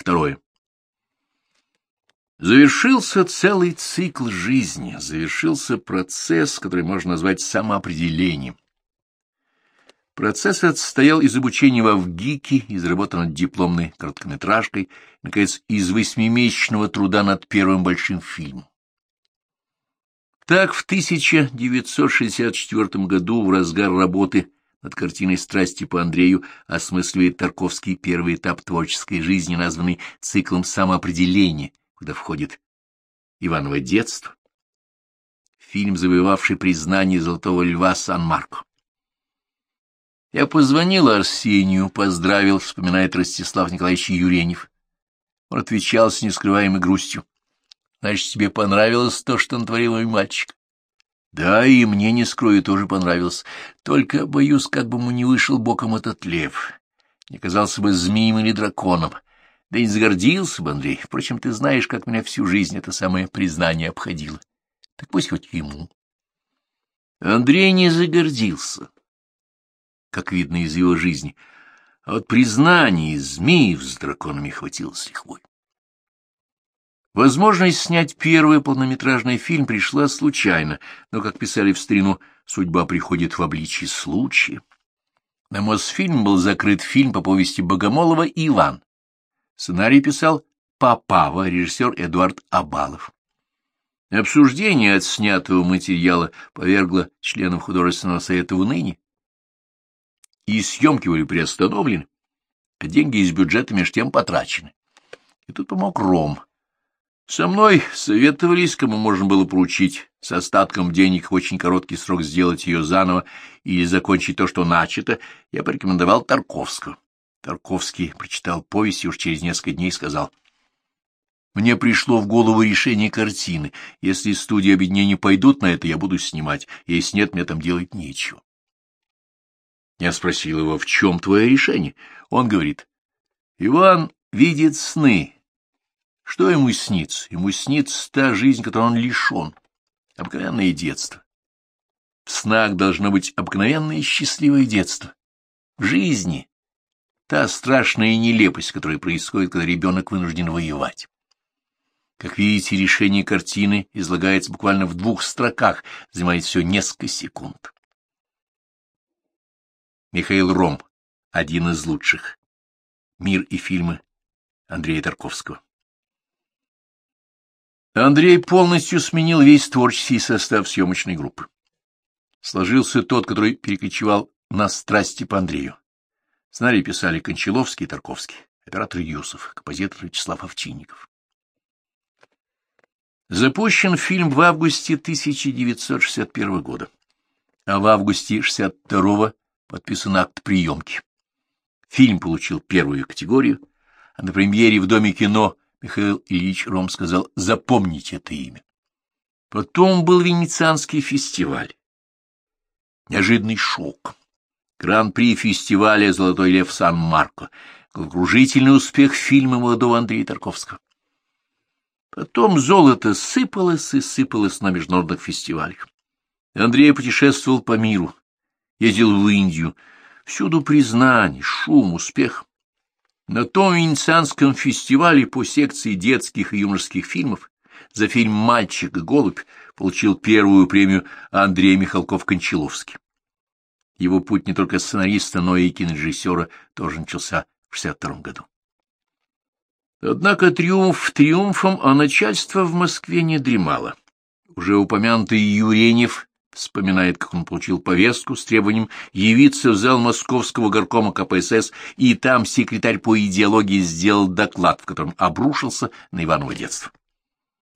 Второе. Завершился целый цикл жизни, завершился процесс, который можно назвать самоопределением. Процесс этот состоял из обучения в ВГИКе, из работы над дипломной короткометражкой, наконец, из восьмимесячного труда над первым большим фильмом. Так, в 1964 году, в разгар работы над картиной «Страсти по Андрею» осмысливает Тарковский первый этап творческой жизни, названный циклом самоопределения, куда входит Иваново детство, фильм, завоевавший признание Золотого Льва Сан-Марко. Я позвонил Арсению, поздравил, вспоминает Ростислав Николаевич Юренев. Он отвечал с нескрываемой грустью. Значит, тебе понравилось то, что натворил мой мальчик? Да, и мне, не скрою, тоже понравилось. Только, боюсь, как бы ему не вышел боком этот лев. Не казался бы змеем или драконом. Да и не загордился бы, Андрей. Впрочем, ты знаешь, как меня всю жизнь это самое признание обходило. Так пусть хоть ему. Андрей не загордился, как видно из его жизни, а вот признание змеев с драконами хватило с лихвой. Возможность снять первый полнометражный фильм пришла случайно, но, как писали в старину, судьба приходит в обличье случая. На Мосфильм был закрыт фильм по повести Богомолова «Иван». Сценарий писал Папава, режиссер Эдуард Абалов. Обсуждение отснятого материала повергло членов художественного совета в уныние, и съемки были приостановлены, а деньги из бюджета меж тем потрачены. И тут помог Ром — со мной советовались, кому можно было поручить с остатком денег в очень короткий срок сделать ее заново и закончить то, что начато, я порекомендовал Тарковского. Тарковский прочитал повесть и уж через несколько дней сказал, «Мне пришло в голову решение картины. Если студии объединения пойдут на это, я буду снимать. Если нет, мне там делать нечего». Я спросил его, в чем твое решение? Он говорит, «Иван видит сны, что ему снится? Ему снится та жизнь, которой он лишен. Обыкновенное детство. В снах должно быть обыкновенное счастливое детство. В жизни та страшная нелепость, которая происходит, когда ребенок вынужден воевать. Как видите, решение картины излагается буквально в двух строках, занимает все несколько секунд. Михаил Ром, один из лучших. Мир и фильмы Андрея Тарковского. Андрей полностью сменил весь творческий состав съемочной группы. Сложился тот, который перекочевал на страсти по Андрею. Сценарий писали Кончаловский и Тарковский, оператор Юсов, композитор Вячеслав Овчинников. Запущен фильм в августе 1961 года, а в августе 1962 подписан акт приемки. Фильм получил первую категорию, а на премьере в Доме кино Михаил Ильич Ром сказал, запомните это имя. Потом был Венецианский фестиваль. Неожиданный шок. Гран-при фестиваля «Золотой лев Сан-Марко». Головокружительный успех фильма молодого Андрея Тарковского. Потом золото сыпалось и сыпалось на международных фестивалях. Андрей путешествовал по миру, ездил в Индию. Всюду признание, шум, успех. На том Венецианском фестивале по секции детских и юношеских фильмов за фильм «Мальчик и голубь» получил первую премию Андрей Михалков-Кончаловский. Его путь не только сценариста, но и кинорежиссера тоже начался в 62 году. Однако триумф триумфом, а начальство в Москве не дремало. Уже упомянутый Юренев вспоминает, как он получил повестку с требованием явиться в зал Московского горкома КПСС, и там секретарь по идеологии сделал доклад, в котором обрушился на Иваново детство.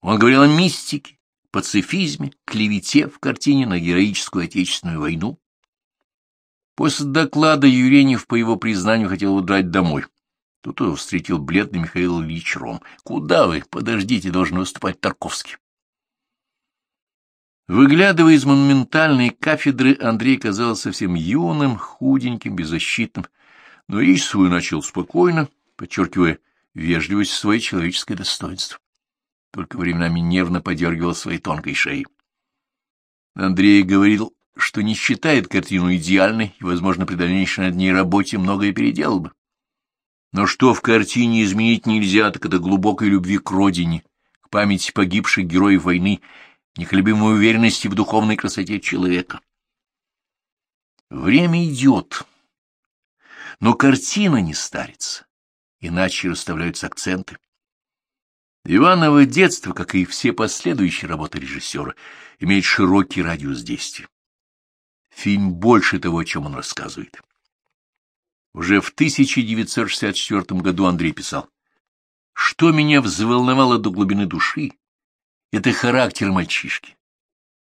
Он говорил о мистике, пацифизме, клевете в картине на героическую Отечественную войну. После доклада Юренев, по его признанию, хотел удрать домой. Тут его встретил бледный Михаил Ильич Ром. «Куда вы? Подождите, должен выступать Тарковский». Выглядывая из монументальной кафедры, Андрей казался совсем юным, худеньким, беззащитным, но речь свою начал спокойно, подчеркивая вежливость свое человеческое достоинство. Только временами нервно подергивал своей тонкой шеей. Андрей говорил, что не считает картину идеальной и, возможно, при дальнейшей над ней работе многое переделал бы. Но что в картине изменить нельзя, так это глубокой любви к родине, к памяти погибших героев войны, неколебимой уверенности в духовной красоте человека. Время идет, но картина не старится, иначе расставляются акценты. Иваново детство, как и все последующие работы режиссера, имеет широкий радиус действия. Фильм больше того, о чем он рассказывает. Уже в 1964 году Андрей писал, «Что меня взволновало до глубины души, это характер мальчишки.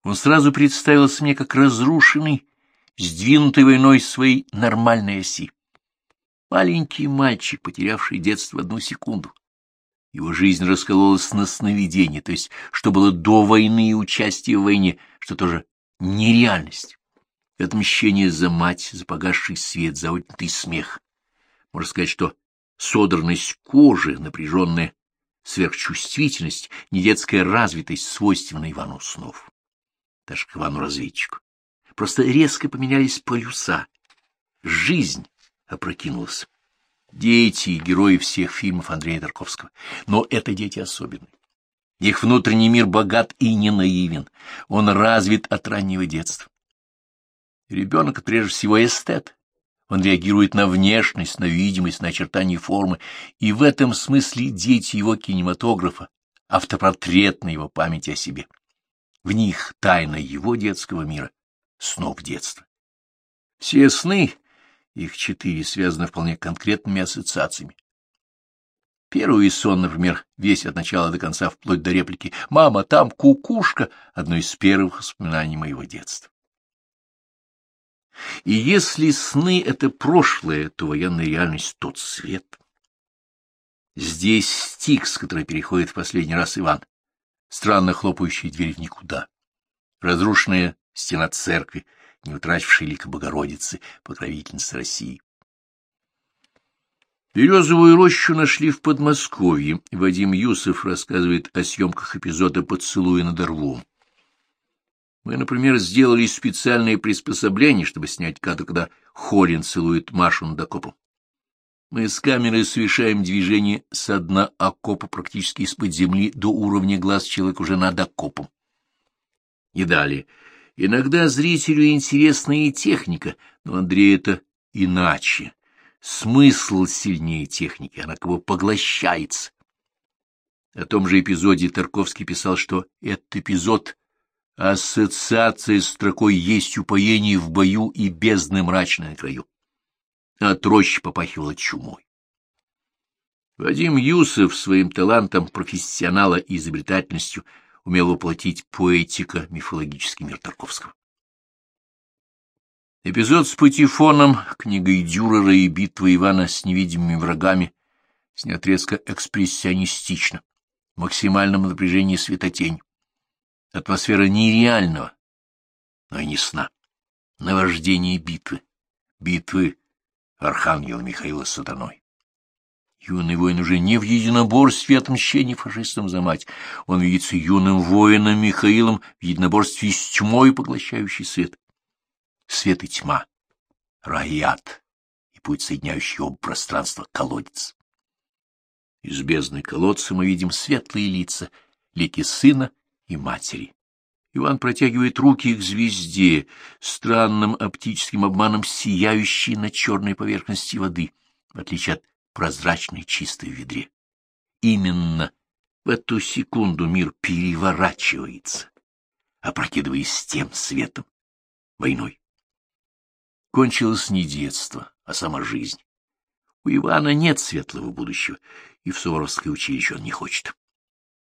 Он сразу представился мне как разрушенный, сдвинутый войной своей нормальной оси. Маленький мальчик, потерявший детство в одну секунду. Его жизнь раскололась на сновидение, то есть что было до войны и участия в войне, что тоже нереальность. Это мщение за мать, за погасший свет, за отнятый смех. Можно сказать, что содранность кожи, напряженная сверхчувствительность, недетская развитость, свойственна Ивану снов. Даже к Ивану-разведчику. Просто резко поменялись полюса. Жизнь опрокинулась. Дети и герои всех фильмов Андрея Тарковского. Но это дети особенные. Их внутренний мир богат и не наивен. Он развит от раннего детства. Ребенок, прежде всего, эстет. Он реагирует на внешность, на видимость, на очертания формы, и в этом смысле дети его кинематографа, автопортретной его памяти о себе. В них тайна его детского мира, снов детства. Все сны, их четыре, связаны вполне конкретными ассоциациями. Первый сон, например, весь от начала до конца, вплоть до реплики «Мама, там кукушка» — одно из первых воспоминаний моего детства. И если сны — это прошлое, то военная реальность — тот свет. Здесь Стикс, который переходит в последний раз Иван, странно хлопающая дверь в никуда, разрушенная стена церкви, не утратившая лика Богородицы, покровительницы России. Березовую рощу нашли в Подмосковье. Вадим Юсов рассказывает о съемках эпизода «Поцелуя над Орлом». Мы, например, сделали специальные приспособления, чтобы снять кадр, когда Холин целует Машу над окопом. Мы с камерой совершаем движение с дна окопа практически из-под земли до уровня глаз человека уже над окопом. И далее. Иногда зрителю интересна и техника, но Андрей это иначе. Смысл сильнее техники, она как бы поглощается. О том же эпизоде Тарковский писал, что этот эпизод Ассоциация с строкой «Есть упоение в бою и бездны мрачной на краю». От рощи попахивала чумой. Вадим Юсов своим талантом профессионала и изобретательностью умел воплотить поэтика мифологический мир Тарковского. Эпизод с Патефоном, книгой Дюрера и битва Ивана с невидимыми врагами снят резко экспрессионистично, в максимальном напряжении светотень атмосфера нереального, но и не сна, наваждение битвы, битвы архангела Михаила с сатаной. Юный воин уже не в единоборстве отмщений фашистам за мать, он видится юным воином Михаилом в единоборстве с тьмой, поглощающий свет. Свет и тьма, раят и путь, соединяющий оба пространства, колодец. Из бездны колодца мы видим светлые лица, лики сына и матери. Иван протягивает руки к звезде, странным оптическим обманом сияющей на черной поверхности воды, в отличие от прозрачной чистой ведре. Именно в эту секунду мир переворачивается, опрокидываясь тем светом, войной. Кончилось не детство, а сама жизнь. У Ивана нет светлого будущего, и в Суворовское училище он не хочет.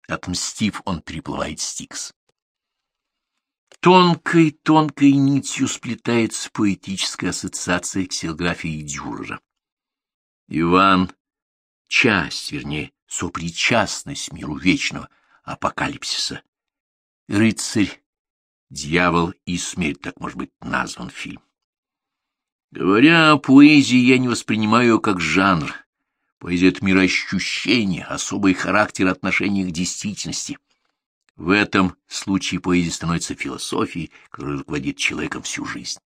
Отмстив, он приплывает Стикс. Тонкой-тонкой нитью сплетается поэтическая ассоциация ксилографии Дюрера. Иван — часть, вернее, сопричастность миру вечного апокалипсиса. Рыцарь, дьявол и смерть, так может быть назван фильм. Говоря о поэзии, я не воспринимаю ее как жанр, Поэзия — это мироощущение, особый характер отношения к действительности. В этом случае поэзия становится философией, которая руководит человеком всю жизнь.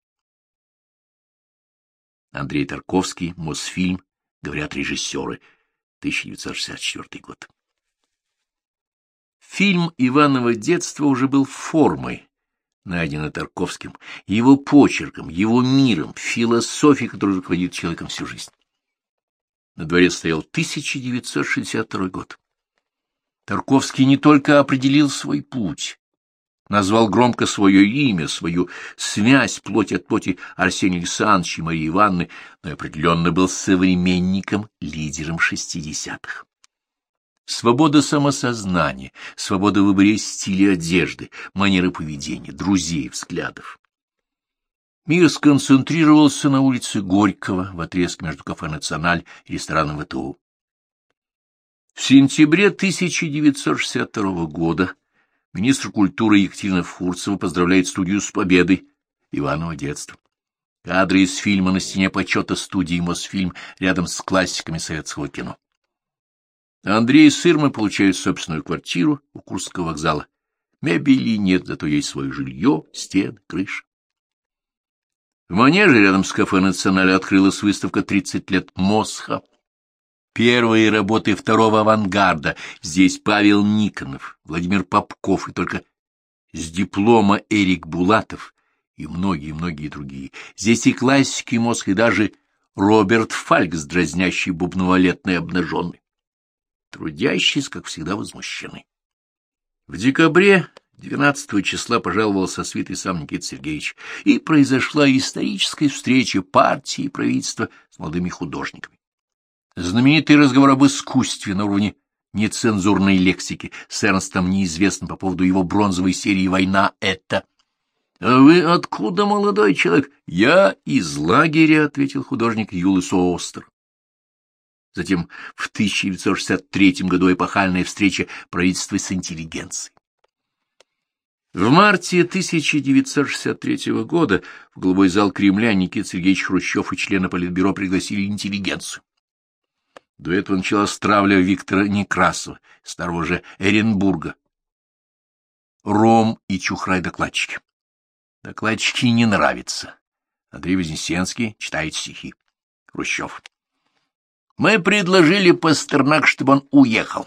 Андрей Тарковский, Мосфильм, говорят режиссеры. 1964 год. Фильм «Иваново детство» уже был формой, найденной Тарковским, его почерком, его миром, философией, которая руководит человеком всю жизнь. На дворе стоял 1962 год. Тарковский не только определил свой путь, назвал громко свое имя, свою связь плоть от плоти Арсения Александровича и Марии Ивановны, но определенно был современником, лидером шестидесятых. Свобода самосознания, свобода в выборе стиля одежды, манеры поведения, друзей, взглядов. Мир сконцентрировался на улице Горького в отрезке между кафе «Националь» и рестораном ВТУ. В сентябре 1962 года министр культуры Екатерина Фурцева поздравляет студию с победой Иванова детства. Кадры из фильма на стене почета студии «Мосфильм» рядом с классиками советского кино. Андрей и Сырмы получают собственную квартиру у Курского вокзала. Мебели нет, зато есть свое жилье, стены, крыша. В манеже рядом с кафе «Националь» открылась выставка «30 лет Мосха». Первые работы второго авангарда. Здесь Павел Никонов, Владимир Попков и только с диплома Эрик Булатов и многие-многие другие. Здесь и классики Мосха, и даже Роберт Фалькс, дразнящий бубновалетный обнаженный. Трудящиеся, как всегда, возмущены. В декабре 12 числа пожаловал со свитой сам Никита Сергеевич, и произошла историческая встреча партии и правительства с молодыми художниками. Знаменитый разговор об искусстве на уровне нецензурной лексики с Эрнстом неизвестным по поводу его бронзовой серии «Война — это...» «А вы откуда, молодой человек?» «Я из лагеря», — ответил художник Юлис Остер. Затем в 1963 году эпохальная встреча правительства с интеллигенцией. В марте 1963 года в голубой зал Кремля Никита Сергеевич Хрущев и члены Политбюро пригласили интеллигенцию. До этого началась травля Виктора Некрасова, старого же Эренбурга. Ром и Чухрай-докладчики. Докладчики не нравятся. Андрей Вознесенский читает стихи. Хрущев. Мы предложили Пастернак, чтобы он уехал.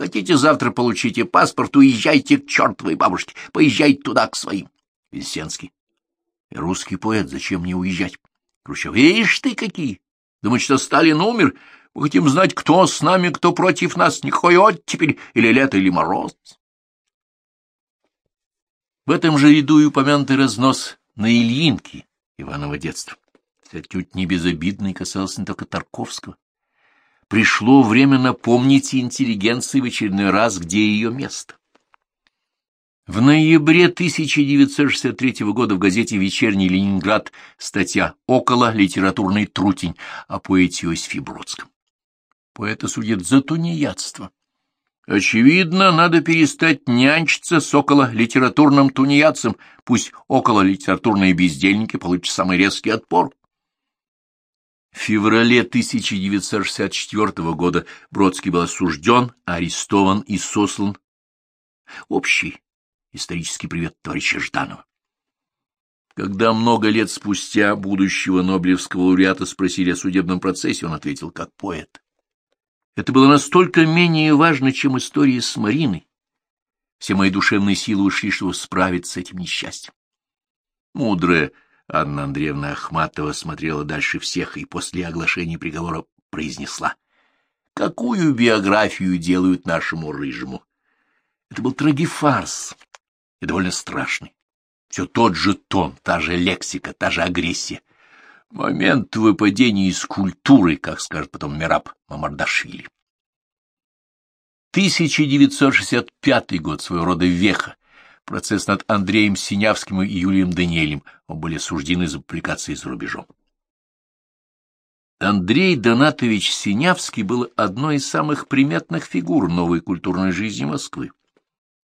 Хотите завтра получите паспорт, уезжайте к чертовой бабушке, поезжайте туда к своим. Весенский. Русский поэт, зачем мне уезжать? Хрущев. Ишь ты какие! Думаешь, что Сталин умер? Мы хотим знать, кто с нами, кто против нас. Никакой оттепель, или лето, или мороз. В этом же ряду и упомянутый разнос на Ильинке Иванова детства. Отнюдь не безобидный касался не только Тарковского. Пришло время напомнить интеллигенции в очередной раз, где ее место. В ноябре 1963 года в газете «Вечерний Ленинград» статья «Около литературный трутень» о поэте Иосифе Бродском. Поэта судят за тунеядство. Очевидно, надо перестать нянчиться с около литературным тунеядцем, пусть около литературные бездельники получат самый резкий отпор. В феврале 1964 года Бродский был осужден, арестован и сослан. Общий исторический привет товарища Жданова. Когда много лет спустя будущего Нобелевского лауреата спросили о судебном процессе, он ответил как поэт. Это было настолько менее важно, чем история с Мариной. Все мои душевные силы ушли, чтобы справиться с этим несчастьем. Мудрая Анна Андреевна Ахматова смотрела дальше всех и после оглашения приговора произнесла. «Какую биографию делают нашему рыжему?» Это был трагифарс и довольно страшный. Все тот же тон, та же лексика, та же агрессия. Момент выпадения из культуры, как скажет потом Мираб Мамардашвили. 1965 год, своего рода веха, процесс над Андреем Синявским и Юлием Даниэлем. Оба были осуждены за публикации за рубежом. Андрей Донатович Синявский был одной из самых приметных фигур новой культурной жизни Москвы.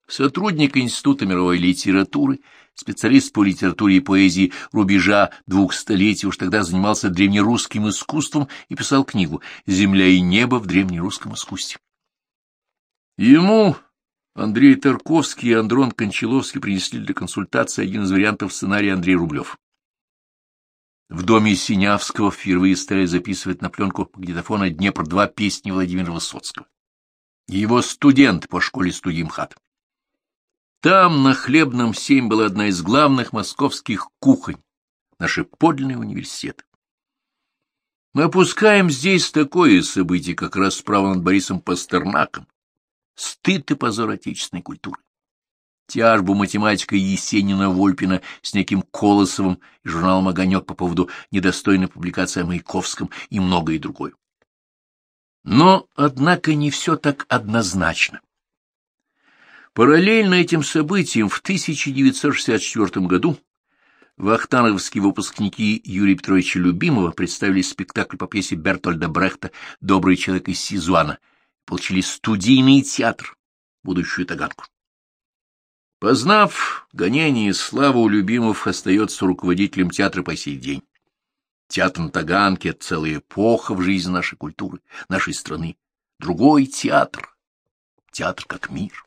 Сотрудник Института мировой литературы, специалист по литературе и поэзии рубежа двух столетий, уж тогда занимался древнерусским искусством и писал книгу «Земля и небо в древнерусском искусстве». Ему Андрей Тарковский и Андрон Кончаловский принесли для консультации один из вариантов сценария Андрей Рублев. В доме Синявского впервые стали записывать на пленку магнитофона «Днепр-2» песни Владимира Высоцкого. Его студент по школе студии МХАТ. Там, на Хлебном 7, была одна из главных московских кухонь, наши подлинные университеты. Мы опускаем здесь такое событие, как расправа над Борисом Пастернаком, стыд и позор отечественной культуры. Тяжбу математика Есенина-Вольпина с неким Колосовым и журналом «Огонек» по поводу недостойной публикации о Маяковском и многое другое. Но, однако, не все так однозначно. Параллельно этим событиям в 1964 году вахтановские выпускники Юрия Петровича Любимова представили спектакль по пьесе Бертольда Брехта «Добрый человек из Сизуана», получили студийный театр, будущую Таганку. Познав гонение и славу, Любимов остается руководителем театра по сей день. Театр на Таганке — это целая эпоха в жизни нашей культуры, нашей страны. Другой театр, театр как мир.